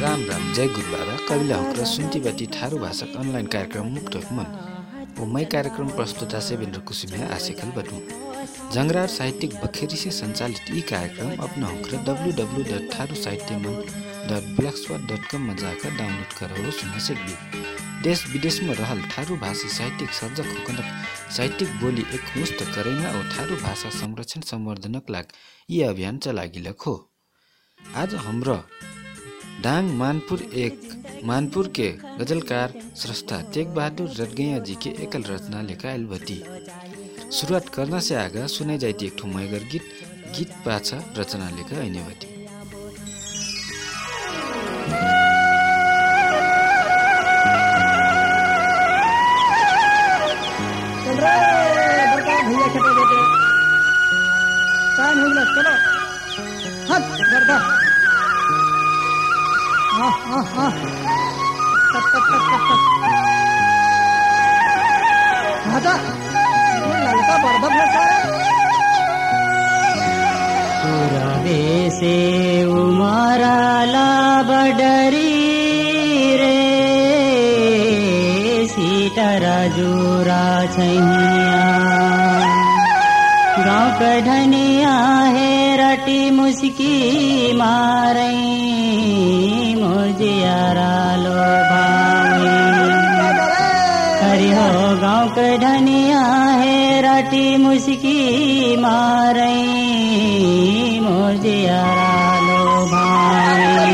कविला हुक्र सुन्तीबाटी ठारू भाषा अनलाइन कार्यक्रम मुक्त मन। ओ मै कार्यक्रम प्रस्तुता सेवेन्द्र कुसुमिया आशेखल बटु। जङ्गरार साहित्यिक बखेरी सञ्चालित यी कार्यक्रम अपना हुक्र डब्लु डब्लु डट थारू साहित्य मन डट डट कममा जाकर डाउनलोड गरेर सुन्न सक्बी देश विदेशमा रहल ठारू भाषी साहित्यिक सर्जक हुकन साहित्यिक बोली एक मुस्त करैना और ठारू भाषा संरक्षण संवर्धनक लाग यी अभियान चलागिल खो आज हाम्रो डाङ मानपुर एक मानपुर के गजलकार, स्रष्टा तेग बहादुर रटगैया जी के एकल रचना लेखा एलभती शुरुआत करना से आगा सुने जाइती एक मैगर गीत गीत पाछा रचना लेखा ऐनेवती चलो हट राजा ये पुरावे से उमराला बडरी रे जुरा गाँव कढ़निया है रटी मुस्की मारे मुझियारा लो हरि हो गाँव कढ़निया है रटी मुस्की मारे मुझियारा लो भाई